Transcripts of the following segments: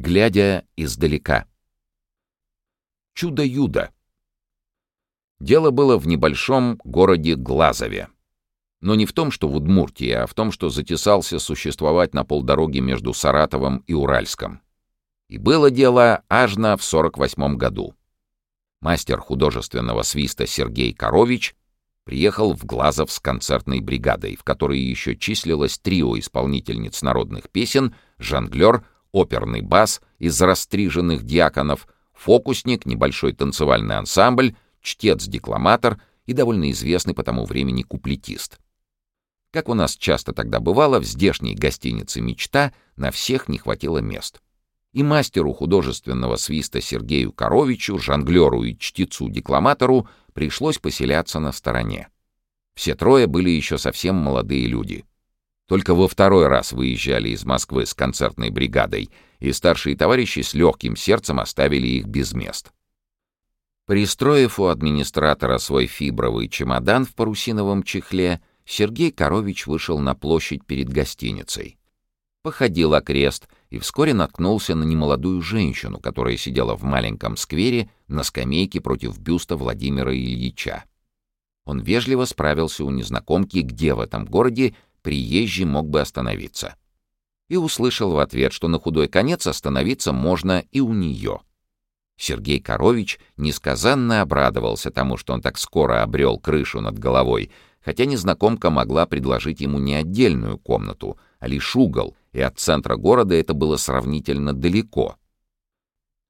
глядя издалека. Чудо-юдо. Дело было в небольшом городе Глазове. Но не в том, что в Удмуртии, а в том, что затесался существовать на полдороге между Саратовом и Уральском. И было дело аж на в 48 году. Мастер художественного свиста Сергей Корович приехал в Глазов с концертной бригадой, в которой еще числилось трио исполнительниц народных песен, жонглер, оперный бас из растриженных диаконов, фокусник, небольшой танцевальный ансамбль, чтец-декламатор и довольно известный по тому времени куплетист. Как у нас часто тогда бывало, в здешней гостинице «Мечта» на всех не хватило мест. И мастеру художественного свиста Сергею Коровичу, жонглеру и чтецу-декламатору пришлось поселяться на стороне. Все трое были еще совсем молодые люди. Только во второй раз выезжали из Москвы с концертной бригадой, и старшие товарищи с легким сердцем оставили их без мест. Пристроив у администратора свой фибровый чемодан в парусиновом чехле, Сергей Корович вышел на площадь перед гостиницей. Походил окрест и вскоре наткнулся на немолодую женщину, которая сидела в маленьком сквере на скамейке против бюста Владимира Ильича. Он вежливо справился у незнакомки, где в этом городе приезжий мог бы остановиться. И услышал в ответ, что на худой конец остановиться можно и у нее. Сергей Корович несказанно обрадовался тому, что он так скоро обрел крышу над головой — хотя незнакомка могла предложить ему не отдельную комнату, а лишь угол, и от центра города это было сравнительно далеко.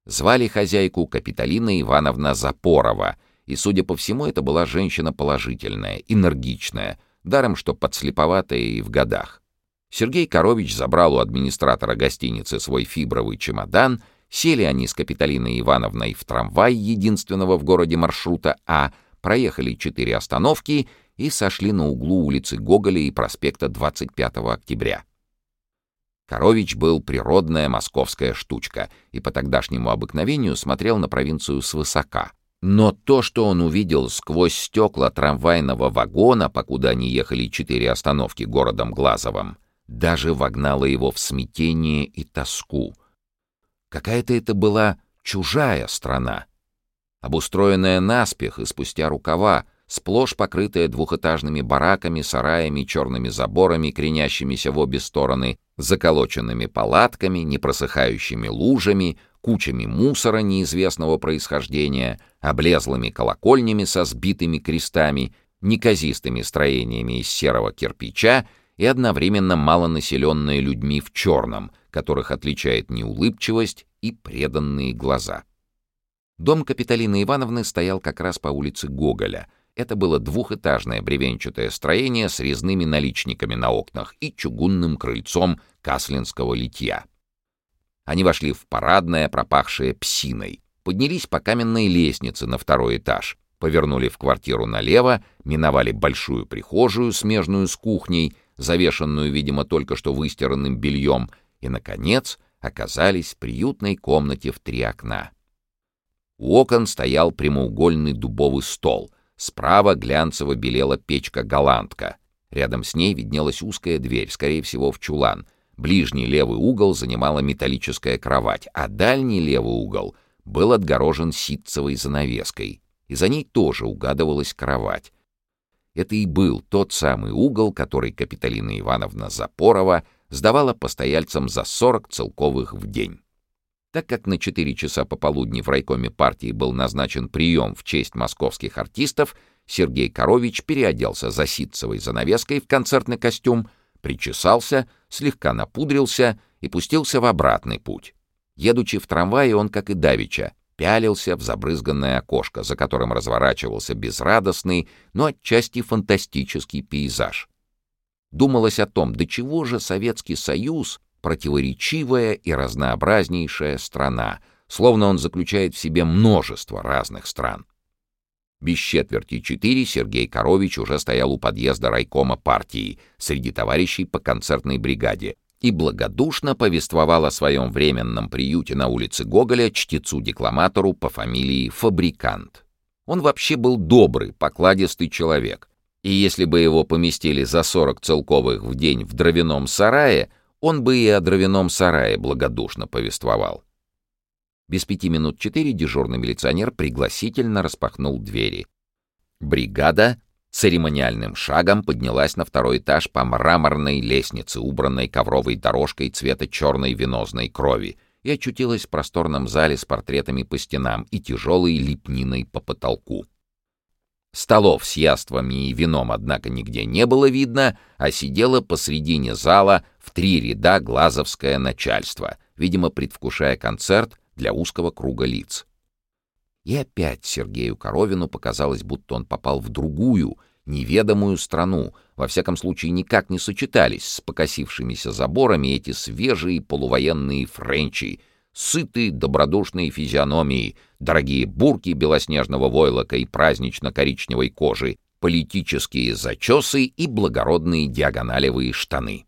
Звали хозяйку Капиталина Ивановна Запорова, и, судя по всему, это была женщина положительная, энергичная, даром что подслеповатая и в годах. Сергей Корович забрал у администратора гостиницы свой фибровый чемодан, сели они с Капиталиной Ивановной в трамвай единственного в городе маршрута А, проехали четыре остановки и сошли на углу улицы Гоголя и проспекта 25 октября. Корович был природная московская штучка и по тогдашнему обыкновению смотрел на провинцию свысока. Но то, что он увидел сквозь стекла трамвайного вагона, покуда они ехали четыре остановки городом Глазовым, даже вогнало его в смятение и тоску. Какая-то это была чужая страна, обустроенная наспех и спустя рукава, сплошь покрытая двухэтажными бараками, сараями, черными заборами, кренящимися в обе стороны, заколоченными палатками, непросыхающими лужами, кучами мусора неизвестного происхождения, облезлыми колокольнями со сбитыми крестами, неказистыми строениями из серого кирпича и одновременно малонаселенные людьми в черном, которых отличает неулыбчивость и преданные глаза. Дом Капиталины Ивановны стоял как раз по улице Гоголя — это было двухэтажное бревенчатое строение с резными наличниками на окнах и чугунным крыльцом каслинского литья. Они вошли в парадное, пропахшее псиной, поднялись по каменной лестнице на второй этаж, повернули в квартиру налево, миновали большую прихожую, смежную с кухней, завешенную, видимо, только что выстиранным бельем, и, наконец, оказались в приютной комнате в три окна. У окон стоял прямоугольный дубовый стол — Справа глянцево белела печка-голландка. Рядом с ней виднелась узкая дверь, скорее всего, в чулан. Ближний левый угол занимала металлическая кровать, а дальний левый угол был отгорожен ситцевой занавеской, и за ней тоже угадывалась кровать. Это и был тот самый угол, который Капиталина Ивановна Запорова сдавала постояльцам за 40 целковых в день. Так как на 4 часа пополудни в райкоме партии был назначен прием в честь московских артистов, Сергей Корович переоделся за ситцевой занавеской в концертный костюм, причесался, слегка напудрился и пустился в обратный путь. Едучи в трамвае, он, как и Давича, пялился в забрызганное окошко, за которым разворачивался безрадостный, но отчасти фантастический пейзаж. Думалось о том, до чего же Советский Союз противоречивая и разнообразнейшая страна, словно он заключает в себе множество разных стран. Без четверти четыре Сергей Корович уже стоял у подъезда райкома партии среди товарищей по концертной бригаде и благодушно повествовал о своем временном приюте на улице Гоголя чтецу-декламатору по фамилии Фабрикант. Он вообще был добрый, покладистый человек, и если бы его поместили за 40 целковых в день в дровяном сарае, он бы и о дровяном сарае благодушно повествовал. Без пяти минут четыре дежурный милиционер пригласительно распахнул двери. Бригада церемониальным шагом поднялась на второй этаж по мраморной лестнице, убранной ковровой дорожкой цвета черной венозной крови, и очутилась в просторном зале с портретами по стенам и тяжелой лепниной по потолку. Столов с яствами и вином, однако, нигде не было видно, а сидело посредине зала в три ряда глазовское начальство, видимо, предвкушая концерт для узкого круга лиц. И опять Сергею Коровину показалось, будто он попал в другую, неведомую страну, во всяком случае никак не сочетались с покосившимися заборами эти свежие полувоенные френчи, сытые добродушные физиономии, дорогие бурки белоснежного войлока и празднично-коричневой кожи, политические зачесы и благородные диагоналевые штаны.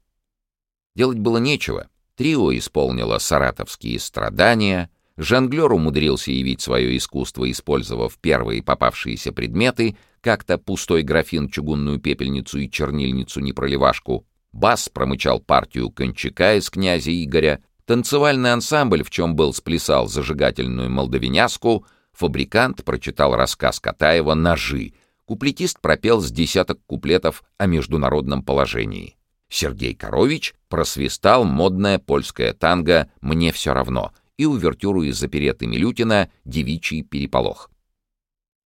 Делать было нечего. Трио исполнило саратовские страдания, жонглер умудрился явить свое искусство, использовав первые попавшиеся предметы, как-то пустой графин, чугунную пепельницу и чернильницу-непроливашку, бас промычал партию кончака из князя Игоря, Танцевальный ансамбль, в чем был сплясал зажигательную молдавиняску, фабрикант прочитал рассказ Катаева «Ножи», куплетист пропел с десяток куплетов о международном положении. Сергей Корович просвистал модное польское танго «Мне все равно» и увертюру из опереты Милютина «Девичий переполох».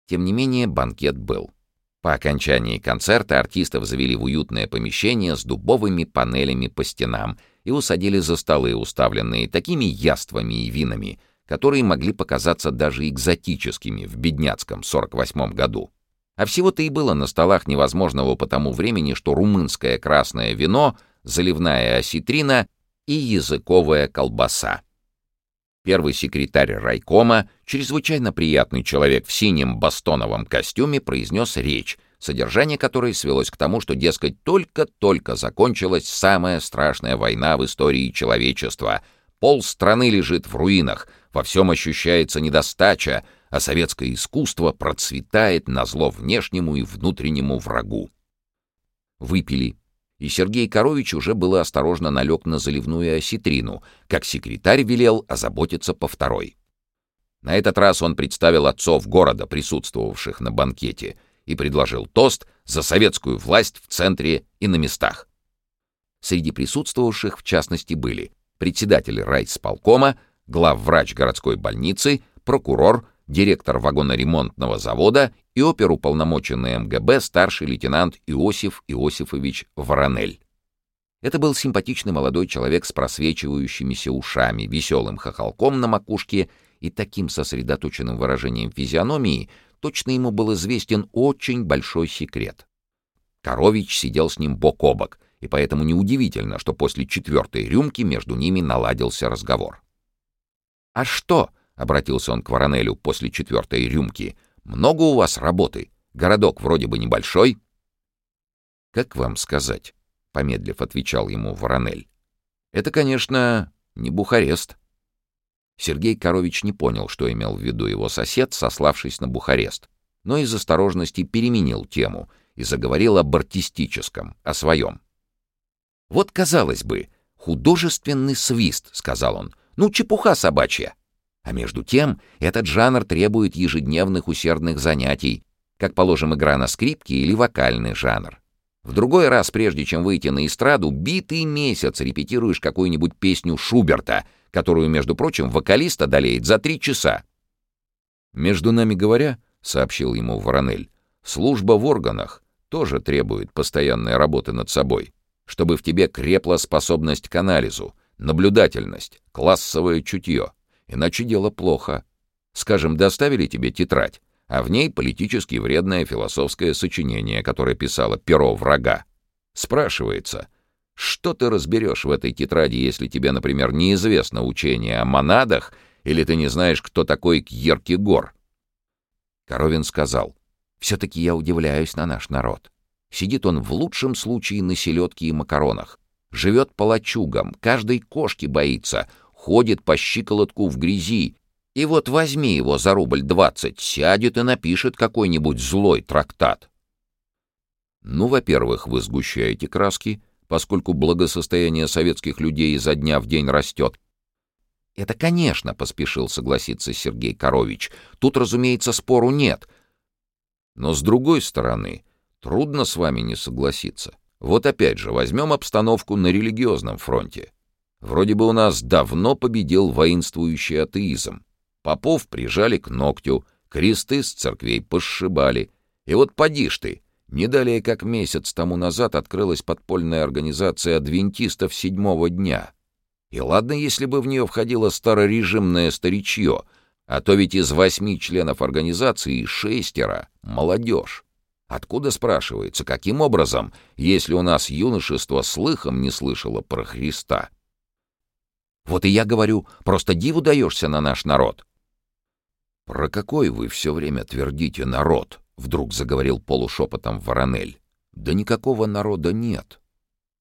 Тем не менее, банкет был. По окончании концерта артистов завели в уютное помещение с дубовыми панелями по стенам и усадили за столы, уставленные такими яствами и винами, которые могли показаться даже экзотическими в бедняцком 48 году. А всего-то и было на столах невозможного по тому времени, что румынское красное вино, заливная осетрина и языковая колбаса. Первый секретарь райкома, чрезвычайно приятный человек в синем бастоновом костюме, произнес речь, содержание которой свелось к тому, что, дескать, только-только закончилась самая страшная война в истории человечества. Пол страны лежит в руинах, во всем ощущается недостача, а советское искусство процветает на зло внешнему и внутреннему врагу. Выпили и Сергей Корович уже было осторожно налег на заливную осетрину, как секретарь велел озаботиться по второй. На этот раз он представил отцов города, присутствовавших на банкете, и предложил тост за советскую власть в центре и на местах. Среди присутствовавших, в частности, были председатель райсполкома, главврач городской больницы, прокурор, директор вагоноремонтного завода и оперуполномоченный МГБ старший лейтенант Иосиф Иосифович Воронель. Это был симпатичный молодой человек с просвечивающимися ушами, веселым хохолком на макушке и таким сосредоточенным выражением физиономии, точно ему был известен очень большой секрет. Корович сидел с ним бок о бок, и поэтому неудивительно, что после четвертой рюмки между ними наладился разговор. «А что?» — обратился он к Воронелю после четвертой рюмки. «Много у вас работы? Городок вроде бы небольшой». «Как вам сказать?» — помедлив отвечал ему Воронель. «Это, конечно, не Бухарест». Сергей Корович не понял, что имел в виду его сосед, сославшись на Бухарест, но из осторожности переменил тему и заговорил об артистическом, о своем. «Вот, казалось бы, художественный свист», — сказал он, — «ну, чепуха собачья». А между тем, этот жанр требует ежедневных усердных занятий, как, положим, игра на скрипке или вокальный жанр. В другой раз, прежде чем выйти на эстраду, битый месяц репетируешь какую-нибудь песню Шуберта, которую, между прочим, вокалист одолеет за три часа. «Между нами говоря», — сообщил ему Воронель, — «служба в органах тоже требует постоянной работы над собой, чтобы в тебе крепла способность к анализу, наблюдательность, классовое чутье. Иначе дело плохо. Скажем, доставили тебе тетрадь, а в ней политически вредное философское сочинение, которое писало перо врага. Спрашивается, что ты разберешь в этой тетради, если тебе, например, неизвестно учение о монадах, или ты не знаешь, кто такой Кьеркегор? Коровин сказал, «Все-таки я удивляюсь на наш народ. Сидит он в лучшем случае на селедке и макаронах. Живет по лачугам, каждой кошки боится, ходит по щиколотку в грязи, и вот возьми его за рубль двадцать, сядет и напишет какой-нибудь злой трактат. Ну, во-первых, вы сгущаете краски, поскольку благосостояние советских людей изо дня в день растет. «Это, конечно», — поспешил согласиться Сергей Корович. «Тут, разумеется, спору нет». Но, с другой стороны, трудно с вами не согласиться. Вот опять же, возьмем обстановку на религиозном фронте. Вроде бы у нас давно победил воинствующий атеизм. Попов прижали к ногтю, кресты с церквей пошибали. И вот поди ж ты, не далее как месяц тому назад открылась подпольная организация адвентистов седьмого дня. И ладно, если бы в нее входило старорежимное старичье, а то ведь из восьми членов организации шестеро — молодежь. Откуда, спрашивается, каким образом, если у нас юношество слыхом не слышало про Христа? Вот и я говорю, просто диву даешься на наш народ. «Про какой вы все время твердите народ?» — вдруг заговорил полушепотом Воронель. «Да никакого народа нет.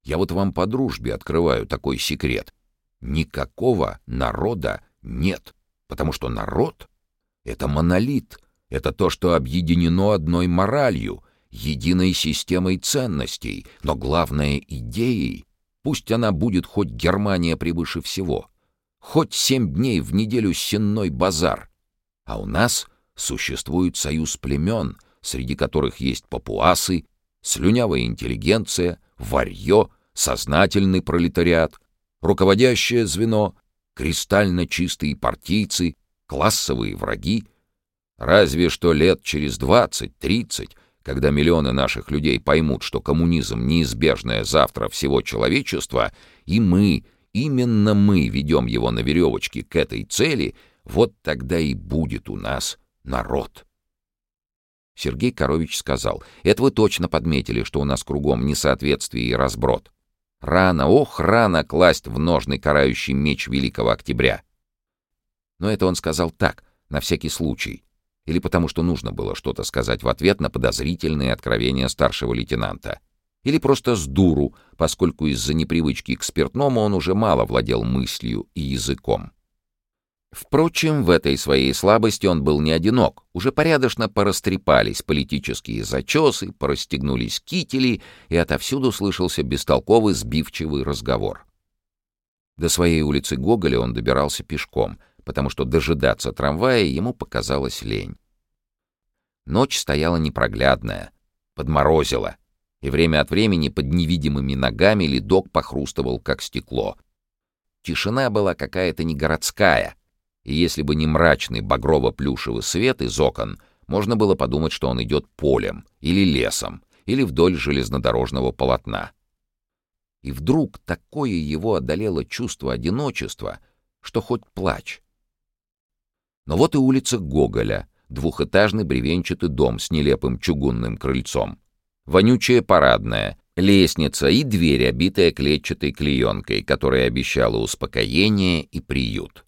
Я вот вам по дружбе открываю такой секрет. Никакого народа нет, потому что народ — это монолит, это то, что объединено одной моралью, единой системой ценностей, но главное — идеей. Пусть она будет хоть Германия превыше всего, хоть семь дней в неделю сенной базар. А у нас существует союз племен, среди которых есть папуасы, слюнявая интеллигенция, варьё, сознательный пролетариат, руководящее звено, кристально чистые партийцы, классовые враги, Разве что лет через двадцать-тридцать, когда миллионы наших людей поймут, что коммунизм — неизбежное завтра всего человечества, и мы, именно мы ведем его на веревочке к этой цели, вот тогда и будет у нас народ. Сергей Корович сказал, «Это вы точно подметили, что у нас кругом несоответствие и разброд. Рано, ох, рано класть в ножный карающий меч Великого Октября». Но это он сказал так, на всякий случай, или потому что нужно было что-то сказать в ответ на подозрительные откровения старшего лейтенанта, или просто с дуру, поскольку из-за непривычки к спиртному он уже мало владел мыслью и языком. Впрочем, в этой своей слабости он был не одинок. Уже порядочно порастрепались политические зачесы, порастегнулись кители, и отовсюду слышался бестолковый сбивчивый разговор. До своей улицы Гоголя он добирался пешком — потому что дожидаться трамвая ему показалось лень. Ночь стояла непроглядная, подморозила, и время от времени под невидимыми ногами ледок похрустывал, как стекло. Тишина была какая-то не городская, и если бы не мрачный багрово-плюшевый свет из окон, можно было подумать, что он идет полем или лесом, или вдоль железнодорожного полотна. И вдруг такое его одолело чувство одиночества, что хоть плачь. Но вот и улица Гоголя, двухэтажный бревенчатый дом с нелепым чугунным крыльцом. Вонючая парадная, лестница и дверь, обитая клетчатой клеенкой, которая обещала успокоение и приют.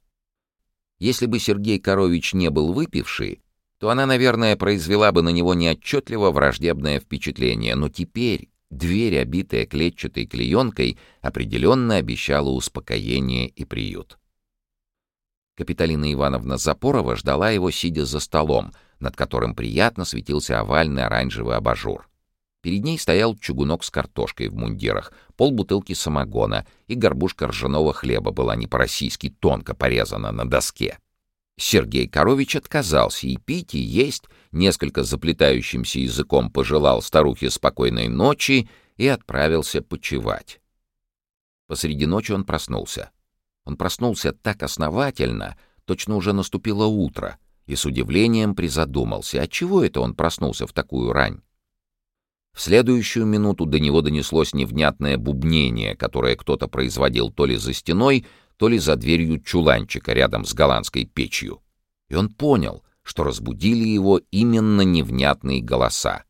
Если бы Сергей Корович не был выпивший, то она, наверное, произвела бы на него неотчетливо враждебное впечатление, но теперь дверь, обитая клетчатой клеенкой, определенно обещала успокоение и приют. Капиталина Ивановна Запорова ждала его, сидя за столом, над которым приятно светился овальный оранжевый абажур. Перед ней стоял чугунок с картошкой в мундирах, полбутылки самогона и горбушка ржаного хлеба была не по-российски тонко порезана на доске. Сергей Корович отказался и пить, и есть, несколько заплетающимся языком пожелал старухе спокойной ночи и отправился почевать. Посреди ночи он проснулся. Он проснулся так основательно, точно уже наступило утро, и с удивлением призадумался, отчего это он проснулся в такую рань. В следующую минуту до него донеслось невнятное бубнение, которое кто-то производил то ли за стеной, то ли за дверью чуланчика рядом с голландской печью. И он понял, что разбудили его именно невнятные голоса.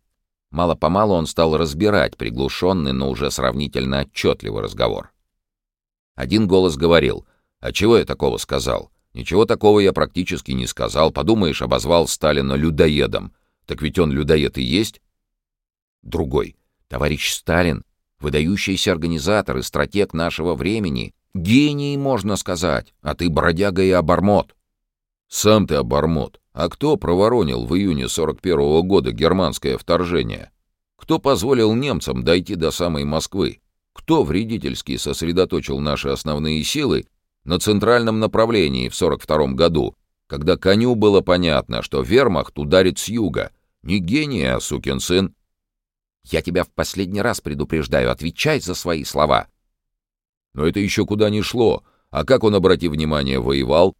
Мало-помалу он стал разбирать приглушенный, но уже сравнительно отчетливый разговор. Один голос говорил, «А чего я такого сказал? Ничего такого я практически не сказал. Подумаешь, обозвал Сталина людоедом. Так ведь он людоед и есть». Другой, «Товарищ Сталин, выдающийся организатор и стратег нашего времени. Гений, можно сказать, а ты бродяга и обормот». «Сам ты обормот. А кто проворонил в июне 41 -го года германское вторжение? Кто позволил немцам дойти до самой Москвы? Кто вредительски сосредоточил наши основные силы на центральном направлении в 42 году, когда коню было понятно, что вермахт ударит с юга? Не гений, а сукин сын. Я тебя в последний раз предупреждаю, отвечай за свои слова. Но это еще куда ни шло. А как он, обрати внимание, воевал?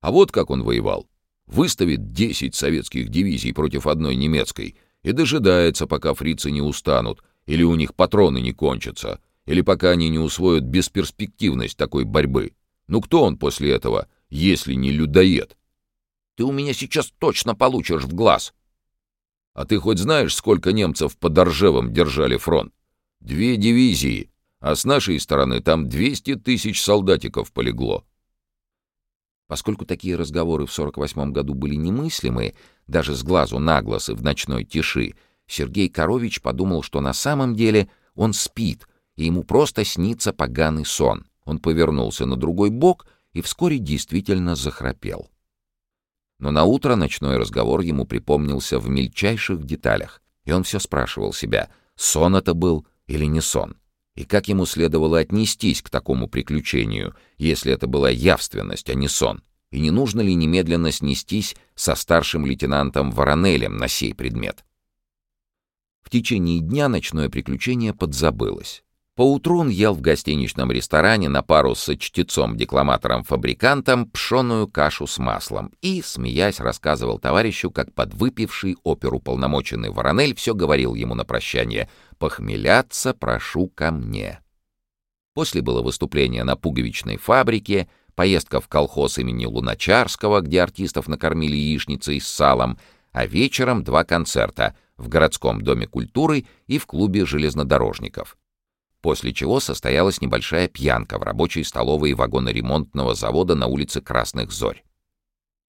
А вот как он воевал. Выставит 10 советских дивизий против одной немецкой и дожидается, пока фрицы не устанут, или у них патроны не кончатся, или пока они не усвоят бесперспективность такой борьбы. Ну кто он после этого, если не людоед? Ты у меня сейчас точно получишь в глаз. А ты хоть знаешь, сколько немцев под Оржевом держали фронт? Две дивизии, а с нашей стороны там 200 тысяч солдатиков полегло. Поскольку такие разговоры в 48 году были немыслимы, даже с глазу на глаз и в ночной тиши, Сергей Корович подумал, что на самом деле он спит, и ему просто снится поганый сон. Он повернулся на другой бок и вскоре действительно захрапел. Но на утро ночной разговор ему припомнился в мельчайших деталях, и он все спрашивал себя, сон это был или не сон, и как ему следовало отнестись к такому приключению, если это была явственность, а не сон, и не нужно ли немедленно снестись со старшим лейтенантом Воронелем на сей предмет. В течение дня ночное приключение подзабылось. Поутру он ел в гостиничном ресторане на пару с чтецом-декламатором-фабрикантом пшеную кашу с маслом и, смеясь, рассказывал товарищу, как подвыпивший оперу полномоченный Воронель все говорил ему на прощание «Похмеляться прошу ко мне». После было выступление на пуговичной фабрике, поездка в колхоз имени Луначарского, где артистов накормили яичницей с салом, а вечером два концерта в городском доме культуры и в клубе железнодорожников после чего состоялась небольшая пьянка в рабочей столовой вагоноремонтного завода на улице Красных Зорь.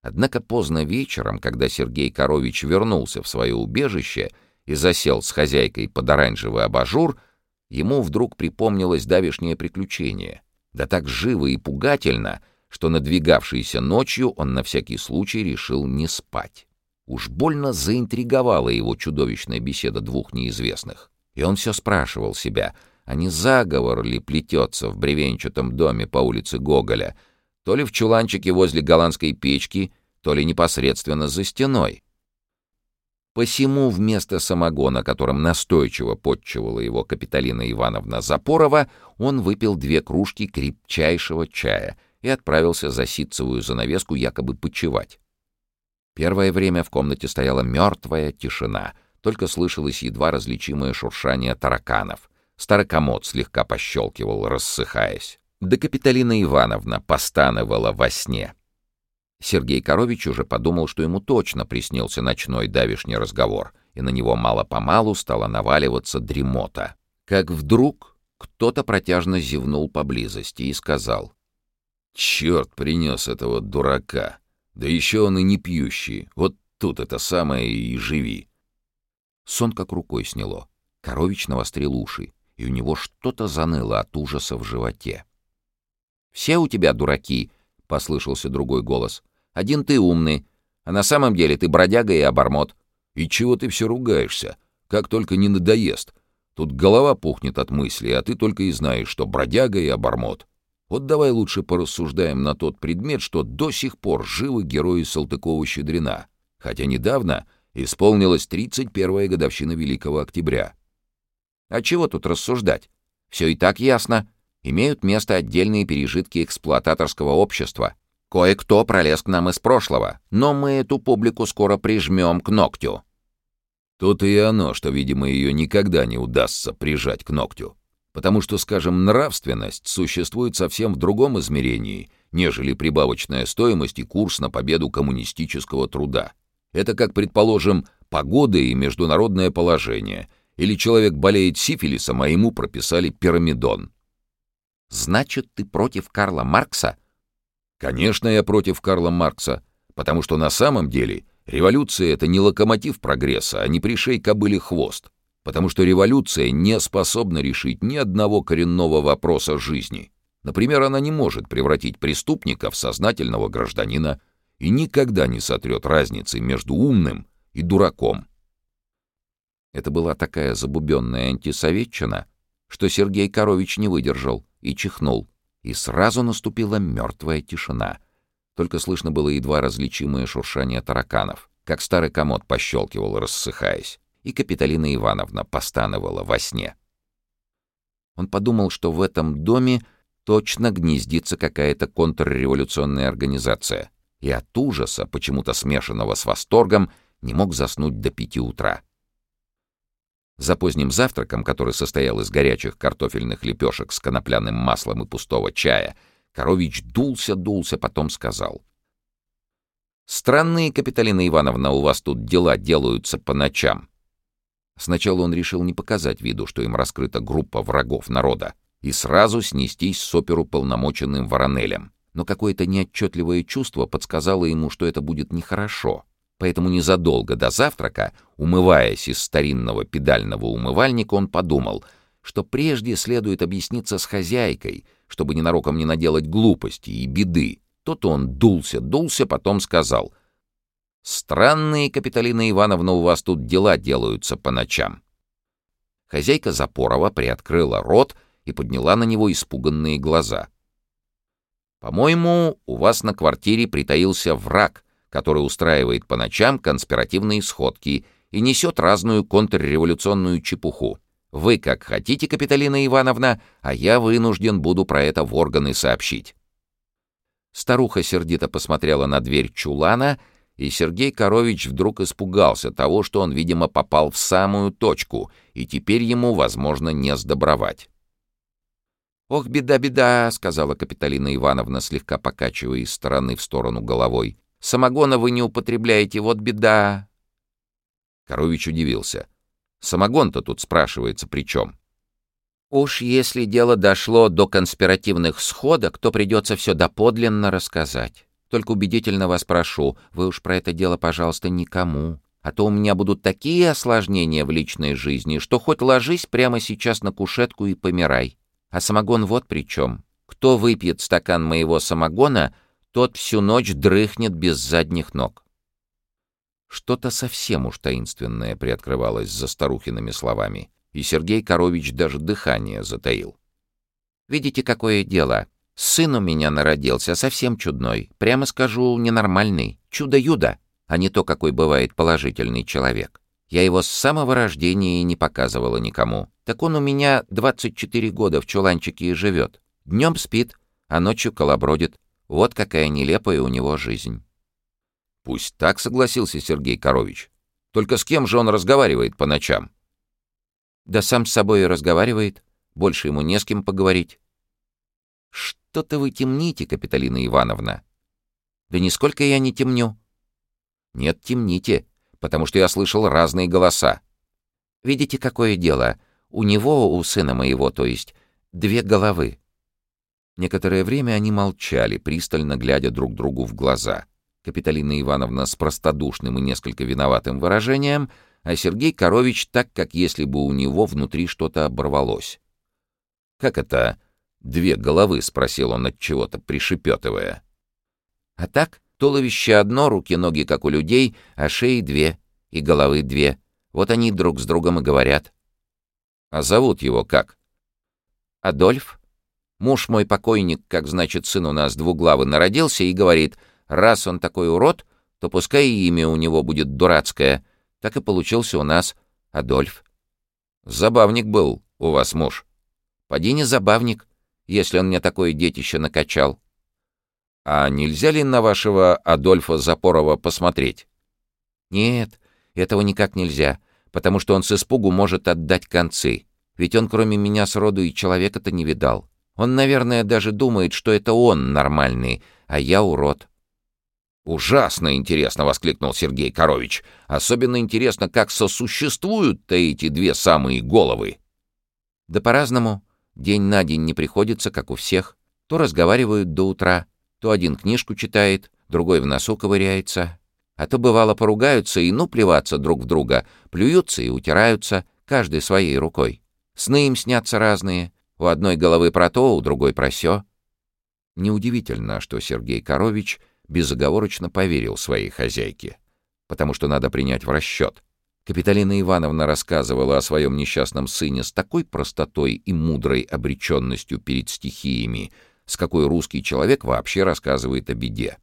Однако поздно вечером, когда Сергей Корович вернулся в свое убежище и засел с хозяйкой под оранжевый абажур, ему вдруг припомнилось давешнее приключение, да так живо и пугательно, что надвигавшейся ночью он на всякий случай решил не спать. Уж больно заинтриговала его чудовищная беседа двух неизвестных. И он все спрашивал себя — а не заговор ли плетется в бревенчатом доме по улице Гоголя, то ли в чуланчике возле голландской печки, то ли непосредственно за стеной. Посему вместо самогона, которым настойчиво подчивала его Капиталина Ивановна Запорова, он выпил две кружки крепчайшего чая и отправился за ситцевую занавеску якобы почевать. Первое время в комнате стояла мертвая тишина, только слышалось едва различимое шуршание тараканов. Старый комод слегка пощелкивал, рассыхаясь. Да Капиталина Ивановна постановала во сне. Сергей Корович уже подумал, что ему точно приснился ночной давишний разговор, и на него мало-помалу стала наваливаться дремота. Как вдруг кто-то протяжно зевнул поблизости и сказал. «Черт принес этого дурака! Да еще он и не пьющий. Вот тут это самое и живи!» Сон как рукой сняло. Корович навострил уши и у него что-то заныло от ужаса в животе. «Все у тебя дураки», — послышался другой голос. «Один ты умный, а на самом деле ты бродяга и обормот». «И чего ты все ругаешься? Как только не надоест. Тут голова пухнет от мысли, а ты только и знаешь, что бродяга и обормот. Вот давай лучше порассуждаем на тот предмет, что до сих пор живы герои Салтыкова-Щедрина, хотя недавно исполнилась 31-я годовщина Великого Октября. А чего тут рассуждать? Все и так ясно. Имеют место отдельные пережитки эксплуататорского общества. Кое-кто пролез к нам из прошлого, но мы эту публику скоро прижмем к ногтю. Тут и оно, что, видимо, ее никогда не удастся прижать к ногтю. Потому что, скажем, нравственность существует совсем в другом измерении, нежели прибавочная стоимость и курс на победу коммунистического труда. Это, как, предположим, погода и международное положение — или человек болеет сифилисом, а ему прописали пирамидон. «Значит, ты против Карла Маркса?» «Конечно, я против Карла Маркса, потому что на самом деле революция — это не локомотив прогресса, а не пришей кобыли хвост, потому что революция не способна решить ни одного коренного вопроса жизни. Например, она не может превратить преступника в сознательного гражданина и никогда не сотрет разницы между умным и дураком. Это была такая забубенная антисоветчина, что Сергей Корович не выдержал и чихнул, и сразу наступила мертвая тишина. Только слышно было едва различимое шуршание тараканов, как старый комод пощелкивал, рассыхаясь, и Капиталина Ивановна постановала во сне. Он подумал, что в этом доме точно гнездится какая-то контрреволюционная организация, и от ужаса, почему-то смешанного с восторгом, не мог заснуть до пяти утра. За поздним завтраком, который состоял из горячих картофельных лепешек с конопляным маслом и пустого чая, Корович дулся-дулся, потом сказал. «Странные, Капиталина Ивановна, у вас тут дела делаются по ночам». Сначала он решил не показать виду, что им раскрыта группа врагов народа, и сразу снестись с оперу полномоченным Воронелем. Но какое-то неотчетливое чувство подсказало ему, что это будет нехорошо — Поэтому незадолго до завтрака, умываясь из старинного педального умывальника, он подумал, что прежде следует объясниться с хозяйкой, чтобы ненароком не наделать глупости и беды. Тот он дулся-дулся, потом сказал, «Странные, Капиталина Ивановна, у вас тут дела делаются по ночам». Хозяйка Запорова приоткрыла рот и подняла на него испуганные глаза. «По-моему, у вас на квартире притаился враг», который устраивает по ночам конспиративные сходки и несет разную контрреволюционную чепуху. Вы как хотите, Капиталина Ивановна, а я вынужден буду про это в органы сообщить». Старуха сердито посмотрела на дверь чулана, и Сергей Корович вдруг испугался того, что он, видимо, попал в самую точку, и теперь ему, возможно, не сдобровать. «Ох, беда, беда!» — сказала Капиталина Ивановна, слегка покачивая из стороны в сторону головой. Самогона вы не употребляете, вот беда. Корович удивился. Самогон-то тут спрашивается при чем? Уж если дело дошло до конспиративных сходок, то придется все доподлинно рассказать. Только убедительно вас прошу, вы уж про это дело, пожалуйста, никому. А то у меня будут такие осложнения в личной жизни, что хоть ложись прямо сейчас на кушетку и помирай. А самогон вот при чем. Кто выпьет стакан моего самогона, тот всю ночь дрыхнет без задних ног. Что-то совсем уж таинственное приоткрывалось за старухиными словами, и Сергей Корович даже дыхание затаил. «Видите, какое дело? Сын у меня народился, совсем чудной, прямо скажу, ненормальный, чудо-юдо, а не то, какой бывает положительный человек. Я его с самого рождения и не показывала никому. Так он у меня 24 года в чуланчике и живет. Днем спит, а ночью колобродит. Вот какая нелепая у него жизнь. Пусть так согласился Сергей Корович. Только с кем же он разговаривает по ночам? Да сам с собой и разговаривает. Больше ему не с кем поговорить. Что-то вы темните, Капиталина Ивановна. Да нисколько я не темню. Нет, темните, потому что я слышал разные голоса. Видите, какое дело? У него, у сына моего, то есть, две головы. Некоторое время они молчали, пристально глядя друг другу в глаза. Капиталина Ивановна с простодушным и несколько виноватым выражением, а Сергей Корович так, как если бы у него внутри что-то оборвалось. «Как это две головы?» — спросил он от чего-то, пришепетывая. «А так, туловище одно, руки-ноги, как у людей, а шеи две, и головы две. Вот они друг с другом и говорят». «А зовут его как?» «Адольф», Муж мой покойник, как значит сын у нас двуглавый, народился и говорит, раз он такой урод, то пускай и имя у него будет дурацкое. Так и получился у нас Адольф. Забавник был у вас муж. Поди не забавник, если он мне такое детище накачал. А нельзя ли на вашего Адольфа Запорова посмотреть? Нет, этого никак нельзя, потому что он с испугу может отдать концы. Ведь он кроме меня сроду и человека-то не видал. Он, наверное, даже думает, что это он нормальный, а я урод. «Ужасно интересно!» — воскликнул Сергей Корович. «Особенно интересно, как сосуществуют-то эти две самые головы!» «Да по-разному. День на день не приходится, как у всех. То разговаривают до утра, то один книжку читает, другой в носу ковыряется. А то, бывало, поругаются и ну плеваться друг в друга, плюются и утираются, каждый своей рукой. Сны им снятся разные, у одной головы про то, у другой про сё. Неудивительно, что Сергей Корович безоговорочно поверил своей хозяйке, потому что надо принять в расчет. Капиталина Ивановна рассказывала о своем несчастном сыне с такой простотой и мудрой обреченностью перед стихиями, с какой русский человек вообще рассказывает о беде.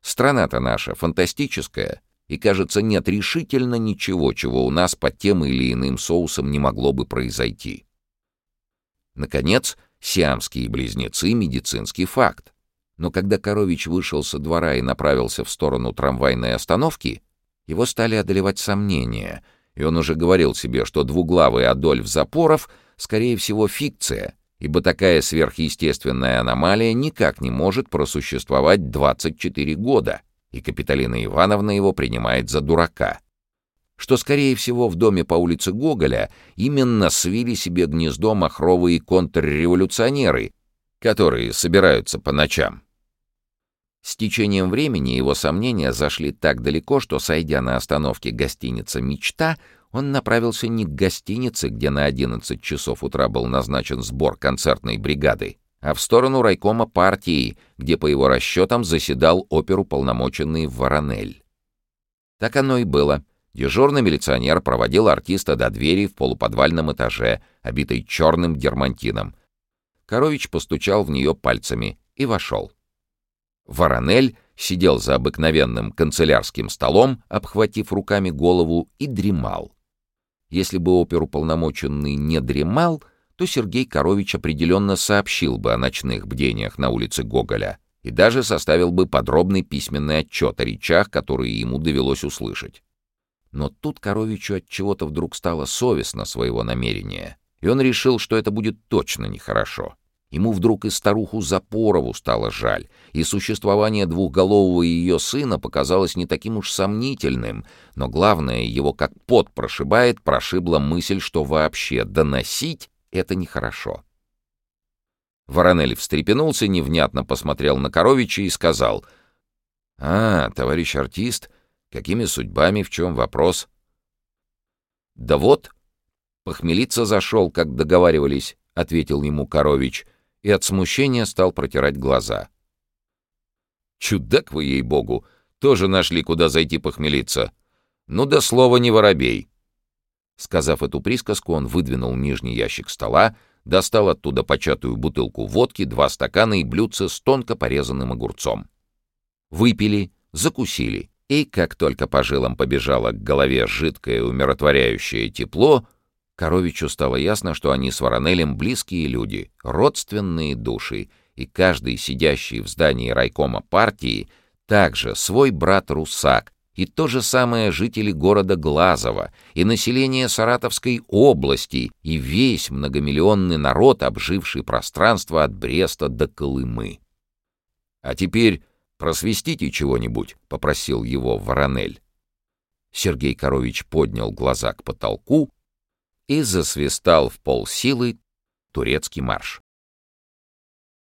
Страна-то наша фантастическая, и, кажется, нет решительно ничего, чего у нас под тем или иным соусом не могло бы произойти. Наконец, сиамские близнецы — медицинский факт. Но когда Корович вышел со двора и направился в сторону трамвайной остановки, его стали одолевать сомнения, и он уже говорил себе, что двуглавый Адольф Запоров, скорее всего, фикция, ибо такая сверхъестественная аномалия никак не может просуществовать 24 года, и Капиталина Ивановна его принимает за дурака. Что, скорее всего, в доме по улице Гоголя именно свили себе гнездо махровые контрреволюционеры, которые собираются по ночам. С течением времени его сомнения зашли так далеко, что, сойдя на остановке гостиница «Мечта», он направился не к гостинице, где на 11 часов утра был назначен сбор концертной бригады, а в сторону райкома партии, где, по его расчетам, заседал оперу полномоченный Воронель. Так оно и было. Дежурный милиционер проводил артиста до двери в полуподвальном этаже, обитой черным дермантином. Корович постучал в нее пальцами и вошел. Воронель сидел за обыкновенным канцелярским столом, обхватив руками голову, и дремал. Если бы оперуполномоченный не дремал, то Сергей Корович определенно сообщил бы о ночных бдениях на улице Гоголя и даже составил бы подробный письменный отчет о речах, которые ему довелось услышать. Но тут Коровичу от чего-то вдруг стало совестно своего намерения, и он решил, что это будет точно нехорошо. Ему вдруг и старуху Запорову стало жаль, и существование двухголового ее сына показалось не таким уж сомнительным, но главное, его как пот прошибает, прошибла мысль, что вообще доносить — это нехорошо. Воронель встрепенулся, невнятно посмотрел на Коровича и сказал, «А, товарищ артист, какими судьбами, в чем вопрос?» «Да вот, похмелиться зашел, как договаривались», — ответил ему Корович, и от смущения стал протирать глаза. «Чудак вы, ей-богу! Тоже нашли, куда зайти похмелиться! Ну да слова не воробей!» Сказав эту присказку, он выдвинул нижний ящик стола, достал оттуда початую бутылку водки, два стакана и блюдце с тонко порезанным огурцом. Выпили, закусили, и как только по жилам побежало к голове жидкое умиротворяющее тепло, Коровичу стало ясно, что они с Воронелем близкие люди, родственные души, и каждый, сидящий в здании райкома партии, также свой брат-русак, и то же самое жители города Глазова, и население Саратовской области, и весь многомиллионный народ, обживший пространство от Бреста до Колымы. «А теперь просвистите чего-нибудь», — попросил его Воронель. Сергей Корович поднял глаза к потолку и засвистал в полсилы турецкий марш.